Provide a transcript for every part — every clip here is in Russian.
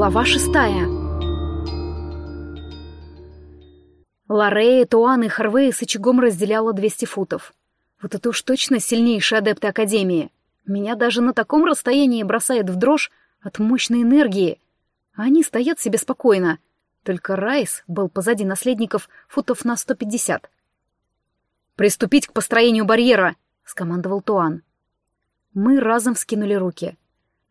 Глава шестая. Лорея, Туан и Харвей с очагом разделяла 200 футов. Вот это уж точно сильнейшие адепты Академии. Меня даже на таком расстоянии бросает в дрожь от мощной энергии. Они стоят себе спокойно. Только Райс был позади наследников футов на 150. «Приступить к построению барьера!» — скомандовал Туан. Мы разом вскинули руки.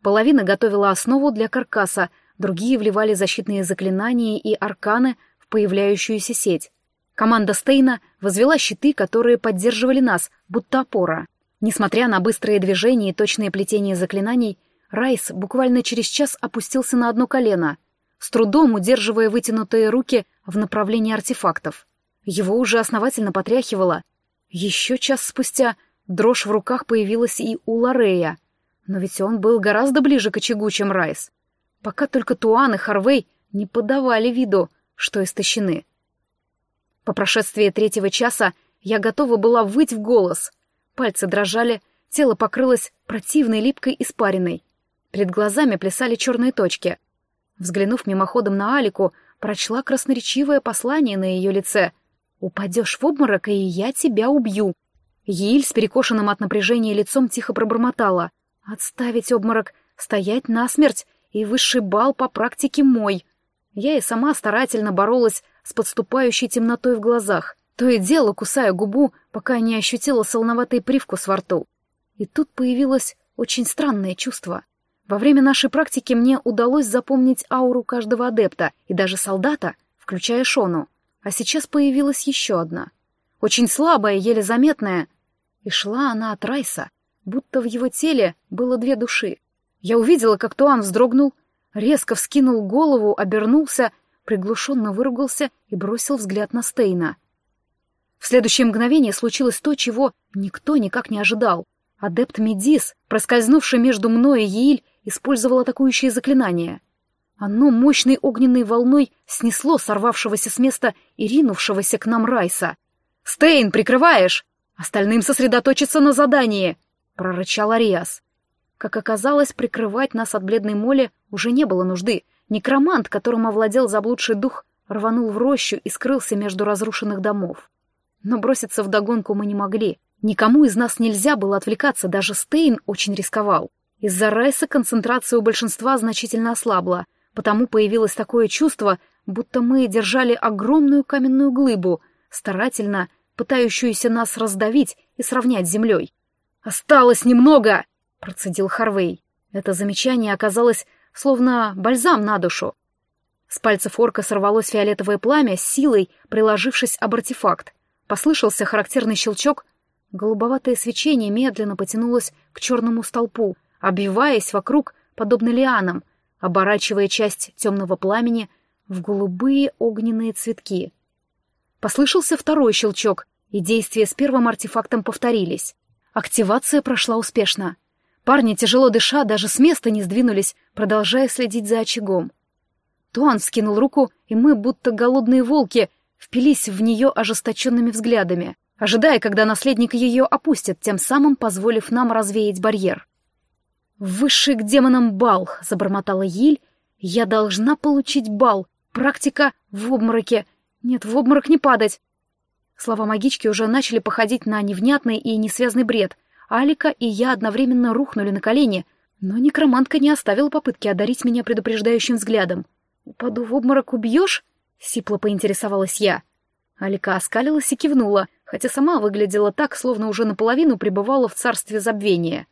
Половина готовила основу для каркаса, другие вливали защитные заклинания и арканы в появляющуюся сеть. Команда Стейна возвела щиты, которые поддерживали нас, будто опора. Несмотря на быстрые движения и точное плетение заклинаний, Райс буквально через час опустился на одно колено, с трудом удерживая вытянутые руки в направлении артефактов. Его уже основательно потряхивало. Еще час спустя дрожь в руках появилась и у Лорея. Но ведь он был гораздо ближе к очагу, чем Райс пока только Туан и Харвей не подавали виду, что истощены. По прошествии третьего часа я готова была выть в голос. Пальцы дрожали, тело покрылось противной липкой испариной. Перед глазами плясали черные точки. Взглянув мимоходом на Алику, прочла красноречивое послание на ее лице. «Упадешь в обморок, и я тебя убью». Еиль с перекошенным от напряжения лицом тихо пробормотала. «Отставить обморок, стоять насмерть и высший бал по практике мой. Я и сама старательно боролась с подступающей темнотой в глазах, то и дело кусая губу, пока не ощутила солоноватый привкус во рту. И тут появилось очень странное чувство. Во время нашей практики мне удалось запомнить ауру каждого адепта и даже солдата, включая Шону. А сейчас появилась еще одна. Очень слабая, еле заметная. И шла она от Райса, будто в его теле было две души. Я увидела, как Туан вздрогнул, резко вскинул голову, обернулся, приглушенно выругался и бросил взгляд на Стейна. В следующее мгновение случилось то, чего никто никак не ожидал. Адепт Медис, проскользнувший между мной и Еиль, использовал атакующее заклинание. Оно мощной огненной волной снесло сорвавшегося с места и ринувшегося к нам Райса. «Стейн, прикрываешь! Остальным сосредоточиться на задании!» — прорычал Ариас. Как оказалось, прикрывать нас от бледной моли уже не было нужды. Некромант, которым овладел заблудший дух, рванул в рощу и скрылся между разрушенных домов. Но броситься вдогонку мы не могли. Никому из нас нельзя было отвлекаться, даже Стейн очень рисковал. Из-за Райса концентрация у большинства значительно ослабла, потому появилось такое чувство, будто мы держали огромную каменную глыбу, старательно пытающуюся нас раздавить и сравнять с землей. «Осталось немного!» — процедил Харвей. Это замечание оказалось словно бальзам на душу. С пальцев орка сорвалось фиолетовое пламя, с силой приложившись об артефакт. Послышался характерный щелчок. Голубоватое свечение медленно потянулось к черному столпу, обвиваясь вокруг, подобно лианам, оборачивая часть темного пламени в голубые огненные цветки. Послышался второй щелчок, и действия с первым артефактом повторились. Активация прошла успешно. Парни, тяжело дыша, даже с места не сдвинулись, продолжая следить за очагом. Туан вскинул руку, и мы, будто голодные волки, впились в нее ожесточенными взглядами, ожидая, когда наследник ее опустит, тем самым позволив нам развеять барьер. «Высший к демонам бал!» — забормотала Ель. «Я должна получить бал! Практика в обмороке! Нет, в обморок не падать!» Слова магички уже начали походить на невнятный и несвязный бред — Алика и я одновременно рухнули на колени, но некромантка не оставила попытки одарить меня предупреждающим взглядом. «Упаду в обморок, убьешь?» — сипло поинтересовалась я. Алика оскалилась и кивнула, хотя сама выглядела так, словно уже наполовину пребывала в царстве забвения.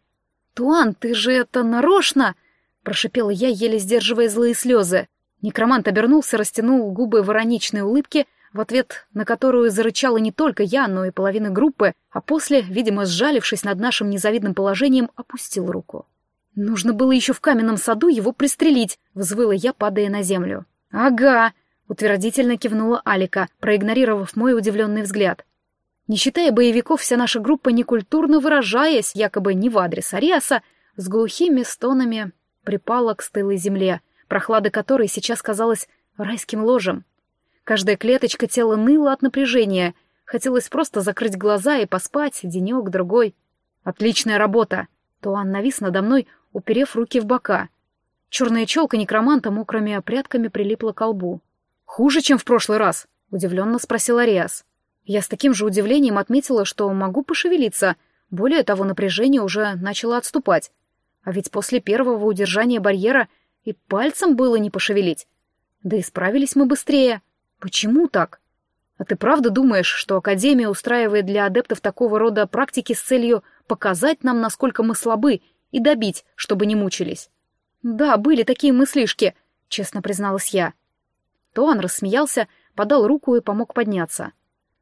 «Туан, ты же это нарочно!» — прошипела я, еле сдерживая злые слезы. Некромант обернулся, растянул губы в ироничной улыбке в ответ на которую зарычала не только я, но и половина группы, а после, видимо, сжалившись над нашим незавидным положением, опустил руку. «Нужно было еще в каменном саду его пристрелить», — взвыла я, падая на землю. «Ага», — утвердительно кивнула Алика, проигнорировав мой удивленный взгляд. Не считая боевиков, вся наша группа, некультурно выражаясь, якобы не в адрес Ариаса, с глухими стонами припала к стылой земле, прохлада которой сейчас казалась райским ложем. Каждая клеточка тела ныла от напряжения. Хотелось просто закрыть глаза и поспать денек-другой. «Отличная работа!» Туан навис надо мной, уперев руки в бока. Черная челка некроманта мокрыми прядками прилипла к лбу. «Хуже, чем в прошлый раз?» — удивленно спросил Ариас. Я с таким же удивлением отметила, что могу пошевелиться. Более того, напряжение уже начало отступать. А ведь после первого удержания барьера и пальцем было не пошевелить. Да и справились мы быстрее. Почему так? А ты правда думаешь, что Академия устраивает для адептов такого рода практики с целью показать нам, насколько мы слабы, и добить, чтобы не мучились? Да, были такие мыслишки, честно призналась я. Тоан рассмеялся, подал руку и помог подняться.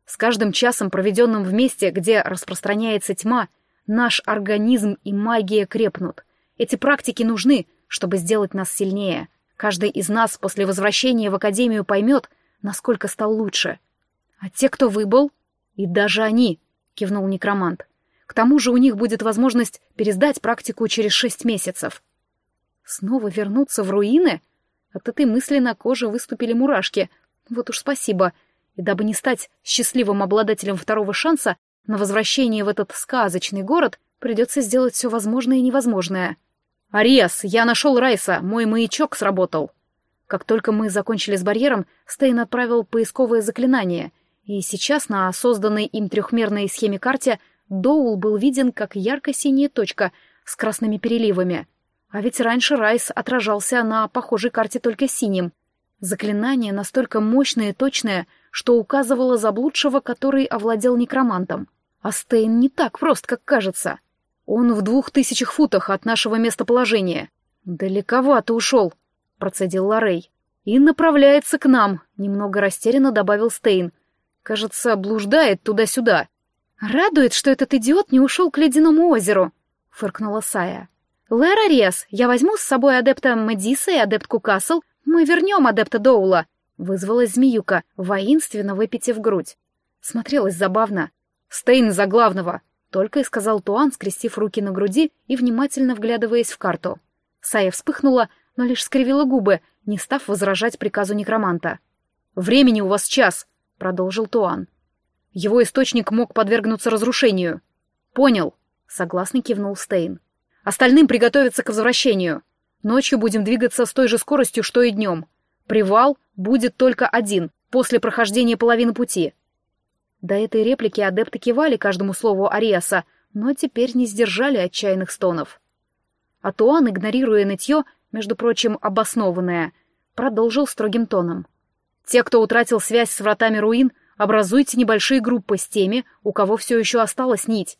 С каждым часом, проведенным в месте, где распространяется тьма, наш организм и магия крепнут. Эти практики нужны, чтобы сделать нас сильнее. Каждый из нас после возвращения в Академию поймет, насколько стал лучше. А те, кто выбыл, и даже они, кивнул некромант. К тому же у них будет возможность пересдать практику через шесть месяцев. Снова вернуться в руины? От этой мысли на коже выступили мурашки. Вот уж спасибо — и дабы не стать счастливым обладателем второго шанса на возвращение в этот сказочный город, придется сделать все возможное и невозможное. «Ариас, я нашел Райса, мой маячок сработал». Как только мы закончили с барьером, Стейн отправил поисковое заклинание, и сейчас на созданной им трехмерной схеме карте Доул был виден как ярко-синяя точка с красными переливами. А ведь раньше Райс отражался на похожей карте только синим. Заклинание настолько мощное и точное, что указывало заблудшего, который овладел некромантом. А Стейн не так прост, как кажется. Он в двух тысячах футах от нашего местоположения. Далековато ушел, процедил Лорей. И направляется к нам, немного растерянно добавил Стейн. Кажется, блуждает туда-сюда. Радует, что этот идиот не ушел к ледяному озеру, фыркнула Сая. Лэр Ариас, я возьму с собой адепта Медиса и адептку Касл. Мы вернем адепта Доула. Вызвалась змеюка, воинственно выпитив грудь. Смотрелась забавно. «Стейн за главного!» — только и сказал Туан, скрестив руки на груди и внимательно вглядываясь в карту. Сая вспыхнула, но лишь скривила губы, не став возражать приказу некроманта. «Времени у вас час!» — продолжил Туан. «Его источник мог подвергнуться разрушению». «Понял», — согласно кивнул Стейн. «Остальным приготовиться к возвращению. Ночью будем двигаться с той же скоростью, что и днем. Привал будет только один, после прохождения половины пути. До этой реплики адепты кивали каждому слову Ариаса, но теперь не сдержали отчаянных стонов. А Туан, игнорируя нытье, между прочим, обоснованное, продолжил строгим тоном. «Те, кто утратил связь с вратами руин, образуйте небольшие группы с теми, у кого все еще осталась нить».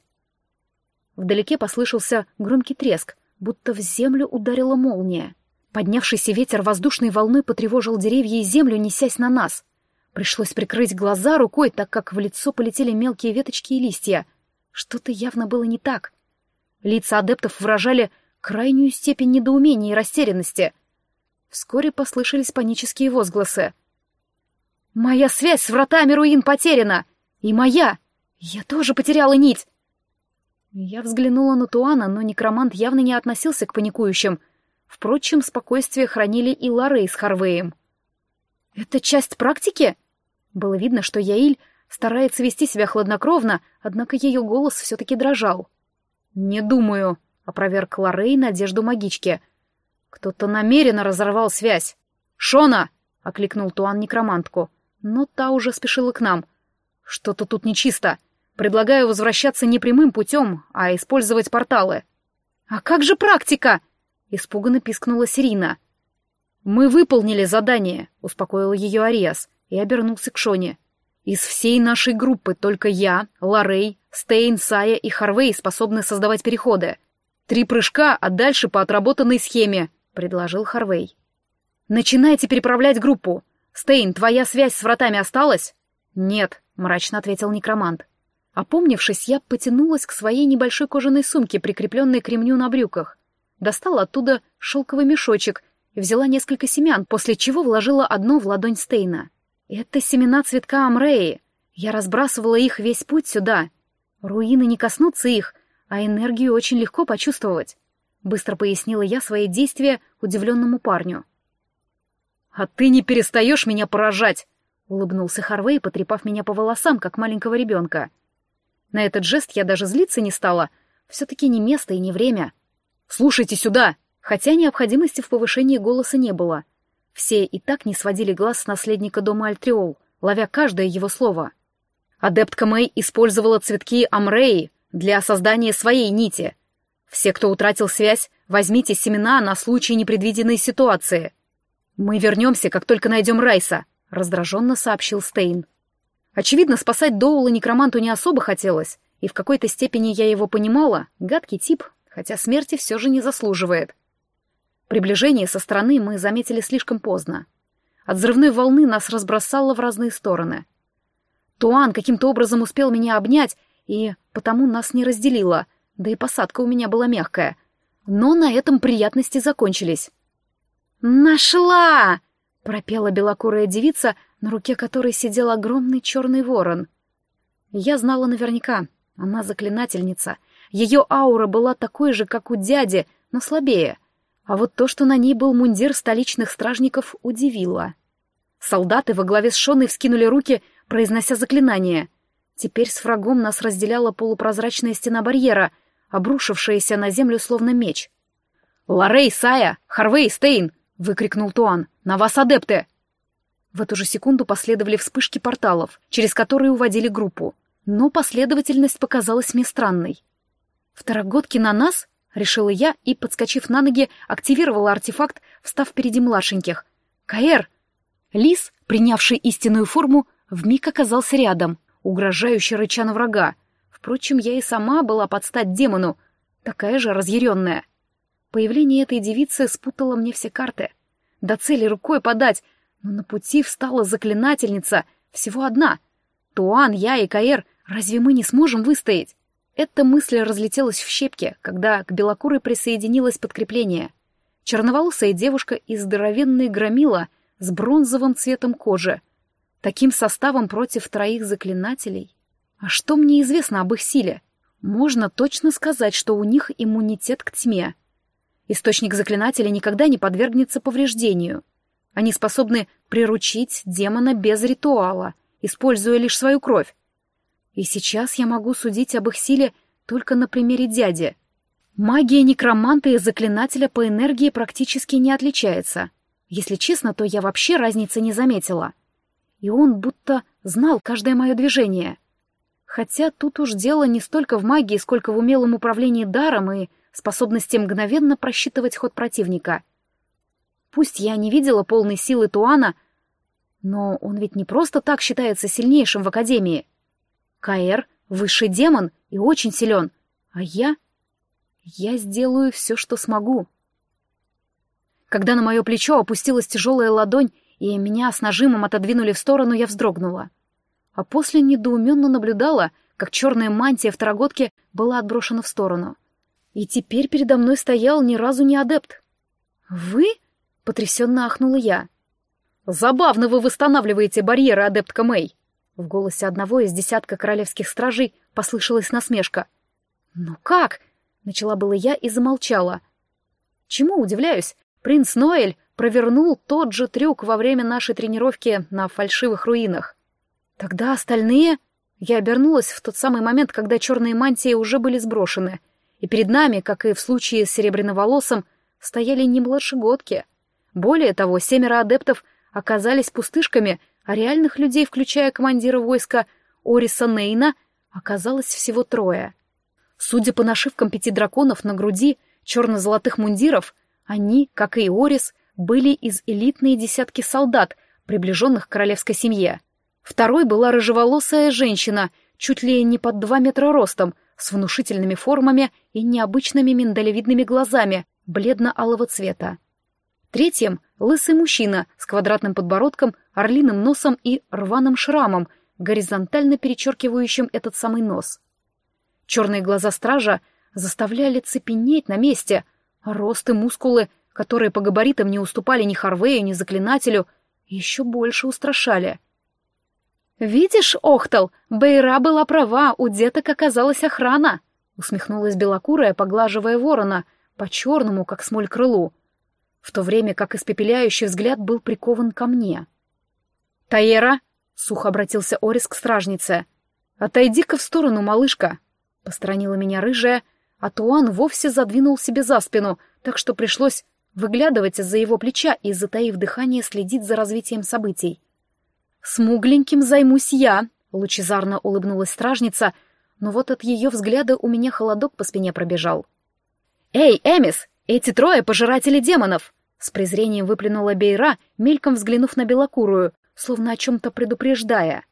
Вдалеке послышался громкий треск, будто в землю ударила молния. Поднявшийся ветер воздушной волной потревожил деревья и землю, несясь на нас. Пришлось прикрыть глаза рукой, так как в лицо полетели мелкие веточки и листья. Что-то явно было не так. Лица адептов выражали крайнюю степень недоумения и растерянности. Вскоре послышались панические возгласы. «Моя связь с вратами руин потеряна! И моя! Я тоже потеряла нить!» Я взглянула на Туана, но некромант явно не относился к паникующим — Впрочем, спокойствие хранили и Лорей с Харвеем. «Это часть практики?» Было видно, что Яиль старается вести себя хладнокровно, однако ее голос все-таки дрожал. «Не думаю», — опроверг Лорей надежду магички. «Кто-то намеренно разорвал связь». «Шона!» — окликнул Туан некромантку. Но та уже спешила к нам. «Что-то тут нечисто. Предлагаю возвращаться не прямым путем, а использовать порталы». «А как же практика?» Испуганно пискнула Сирина. «Мы выполнили задание», — успокоил ее Ариас и обернулся к Шоне. «Из всей нашей группы только я, Ларей, Стейн, Сая и Харвей способны создавать переходы. Три прыжка, а дальше по отработанной схеме», — предложил Харвей. «Начинайте переправлять группу. Стейн, твоя связь с вратами осталась?» «Нет», — мрачно ответил некромант. Опомнившись, я потянулась к своей небольшой кожаной сумке, прикрепленной к ремню на брюках достала оттуда шелковый мешочек и взяла несколько семян, после чего вложила одно в ладонь Стейна. Это семена цветка Амреи. Я разбрасывала их весь путь сюда. Руины не коснутся их, а энергию очень легко почувствовать. Быстро пояснила я свои действия удивленному парню. «А ты не перестаешь меня поражать!» — улыбнулся Харвей, потрепав меня по волосам, как маленького ребенка. На этот жест я даже злиться не стала. Все-таки не место и не время. «Слушайте сюда!» хотя необходимости в повышении голоса не было. Все и так не сводили глаз с наследника дома Альтриол, ловя каждое его слово. Адептка Мэй использовала цветки Амреи для создания своей нити. Все, кто утратил связь, возьмите семена на случай непредвиденной ситуации. Мы вернемся, как только найдем Райса, раздраженно сообщил Стейн. Очевидно, спасать Доула некроманту не особо хотелось, и в какой-то степени я его понимала, гадкий тип, хотя смерти все же не заслуживает. Приближение со стороны мы заметили слишком поздно. От взрывной волны нас разбросало в разные стороны. Туан каким-то образом успел меня обнять, и потому нас не разделило, да и посадка у меня была мягкая. Но на этом приятности закончились. «Нашла!» — пропела белокурая девица, на руке которой сидел огромный черный ворон. Я знала наверняка, она заклинательница. Ее аура была такой же, как у дяди, но слабее — а вот то, что на ней был мундир столичных стражников, удивило. Солдаты во главе с Шоной вскинули руки, произнося заклинание. Теперь с врагом нас разделяла полупрозрачная стена барьера, обрушившаяся на землю словно меч. «Ларей, Сая! Харвей, Стейн!» — выкрикнул Туан. «На вас адепты!» В эту же секунду последовали вспышки порталов, через которые уводили группу. Но последовательность показалась мне странной. Второгодки на нас решила я и, подскочив на ноги, активировала артефакт, встав впереди младшеньких. «Каэр!» Лис, принявший истинную форму, вмиг оказался рядом, угрожающе рыча на врага. Впрочем, я и сама была под стать демону, такая же разъяренная. Появление этой девицы спутало мне все карты. До цели рукой подать, но на пути встала заклинательница, всего одна. Туан, я и Каэр, разве мы не сможем выстоять? Эта мысль разлетелась в щепки, когда к белокурой присоединилось подкрепление. Черноволосая девушка и здоровенный громила с бронзовым цветом кожи. Таким составом против троих заклинателей. А что мне известно об их силе? Можно точно сказать, что у них иммунитет к тьме. Источник заклинателя никогда не подвергнется повреждению. Они способны приручить демона без ритуала, используя лишь свою кровь. И сейчас я могу судить об их силе только на примере дяди. Магия некроманта и заклинателя по энергии практически не отличается. Если честно, то я вообще разницы не заметила. И он будто знал каждое мое движение. Хотя тут уж дело не столько в магии, сколько в умелом управлении даром и способности мгновенно просчитывать ход противника. Пусть я не видела полной силы Туана, но он ведь не просто так считается сильнейшим в Академии. Каэр — высший демон и очень силен, а я... Я сделаю все, что смогу. Когда на мое плечо опустилась тяжелая ладонь, и меня с нажимом отодвинули в сторону, я вздрогнула. А после недоуменно наблюдала, как черная мантия второгодки была отброшена в сторону. И теперь передо мной стоял ни разу не адепт. «Вы?» — потрясенно ахнула я. «Забавно вы восстанавливаете барьеры, адептка Мэй», в голосе одного из десятка королевских стражей послышалась насмешка. «Ну как?» — начала было я и замолчала. Чему удивляюсь? Принц Ноэль провернул тот же трюк во время нашей тренировки на фальшивых руинах. Тогда остальные... Я обернулась в тот самый момент, когда черные мантии уже были сброшены, и перед нами, как и в случае с серебряноволосым, стояли не младшегодки. Более того, семеро адептов оказались пустышками — а реальных людей, включая командира войска Ориса Нейна, оказалось всего трое. Судя по нашивкам пяти драконов на груди черно-золотых мундиров, они, как и Орис, были из элитной десятки солдат, приближенных к королевской семье. Второй была рыжеволосая женщина, чуть ли не под два метра ростом, с внушительными формами и необычными миндалевидными глазами бледно-алого цвета. Третьим — лысый мужчина с квадратным подбородком, орлиным носом и рваным шрамом, горизонтально перечеркивающим этот самый нос. Черные глаза стража заставляли цепенеть на месте, а рост и мускулы, которые по габаритам не уступали ни Харвею, ни Заклинателю, еще больше устрашали. «Видишь, Охтал, Бейра была права, у деток оказалась охрана», — усмехнулась белокурая, поглаживая ворона, по-черному, как смоль крылу в то время как испепеляющий взгляд был прикован ко мне. «Таера!» — сухо обратился Орис к стражнице. «Отойди-ка в сторону, малышка!» — посторонила меня рыжая, а Туан вовсе задвинул себе за спину, так что пришлось выглядывать из-за его плеча и, затаив дыхание, следить за развитием событий. «Смугленьким займусь я», — лучезарно улыбнулась стражница, но вот от ее взгляда у меня холодок по спине пробежал. «Эй, Эмис, эти трое — пожиратели демонов!» С презрением выплюнула Бейра, мельком взглянув на белокурую, словно о чем-то предупреждая.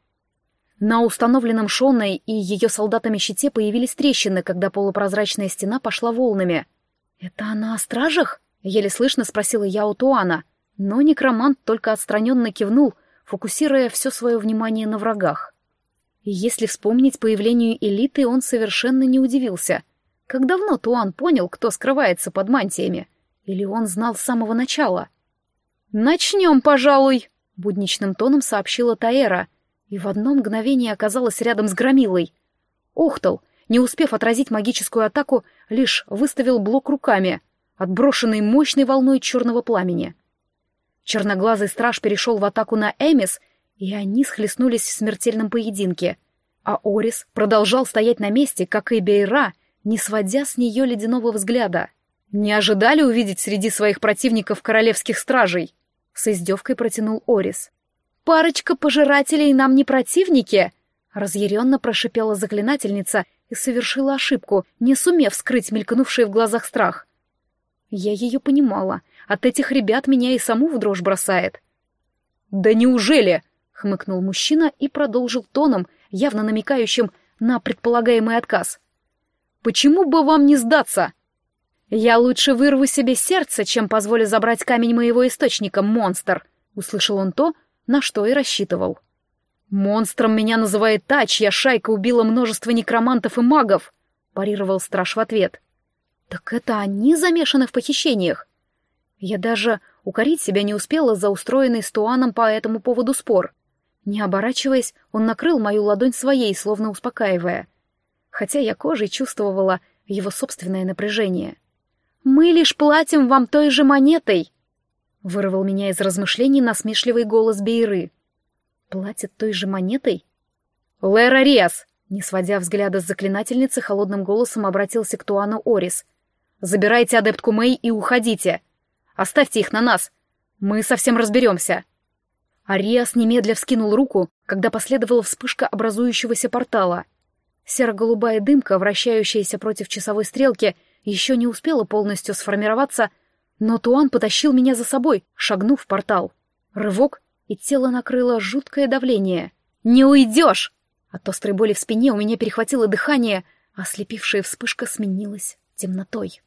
На установленном Шонной и ее солдатами щите появились трещины, когда полупрозрачная стена пошла волнами. «Это она о стражах?» — еле слышно спросила я у Туана, но некромант только отстраненно кивнул, фокусируя все свое внимание на врагах. Если вспомнить появлению элиты, он совершенно не удивился. Как давно Туан понял, кто скрывается под мантиями? Или он знал с самого начала? «Начнем, пожалуй», — будничным тоном сообщила Таэра, и в одно мгновение оказалась рядом с Громилой. Охтал, не успев отразить магическую атаку, лишь выставил блок руками, отброшенный мощной волной черного пламени. Черноглазый страж перешел в атаку на Эмис, и они схлестнулись в смертельном поединке. А Орис продолжал стоять на месте, как и Бейра, не сводя с нее ледяного взгляда. «Не ожидали увидеть среди своих противников королевских стражей?» С издевкой протянул Орис. «Парочка пожирателей нам не противники!» Разъяренно прошипела заклинательница и совершила ошибку, не сумев скрыть мелькнувший в глазах страх. Я ее понимала. От этих ребят меня и саму в дрожь бросает. «Да неужели?» — хмыкнул мужчина и продолжил тоном, явно намекающим на предполагаемый отказ. «Почему бы вам не сдаться?» «Я лучше вырву себе сердце, чем позволю забрать камень моего источника, монстр!» — услышал он то, на что и рассчитывал. «Монстром меня называет та, чья шайка убила множество некромантов и магов», — парировал страж в ответ. «Так это они замешаны в похищениях?» Я даже укорить себя не успела за устроенный с Туаном по этому поводу спор. Не оборачиваясь, он накрыл мою ладонь своей, словно успокаивая. Хотя я кожей чувствовала его собственное напряжение. «Мы лишь платим вам той же монетой!» Вырвал меня из размышлений насмешливый голос Бейры. «Платит той же монетой?» «Лера Риас!» Не сводя взгляда с заклинательницы, холодным голосом обратился к Туану Орис. «Забирайте адептку Мэй и уходите. Оставьте их на нас. Мы совсем разберемся». Ариас немедля вскинул руку, когда последовала вспышка образующегося портала. Серо-голубая дымка, вращающаяся против часовой стрелки, еще не успела полностью сформироваться, но Туан потащил меня за собой, шагнув в портал. Рывок, и тело накрыло жуткое давление. «Не уйдешь!» От острой боли в спине у меня перехватило дыхание, а ослепившая вспышка сменилась темнотой.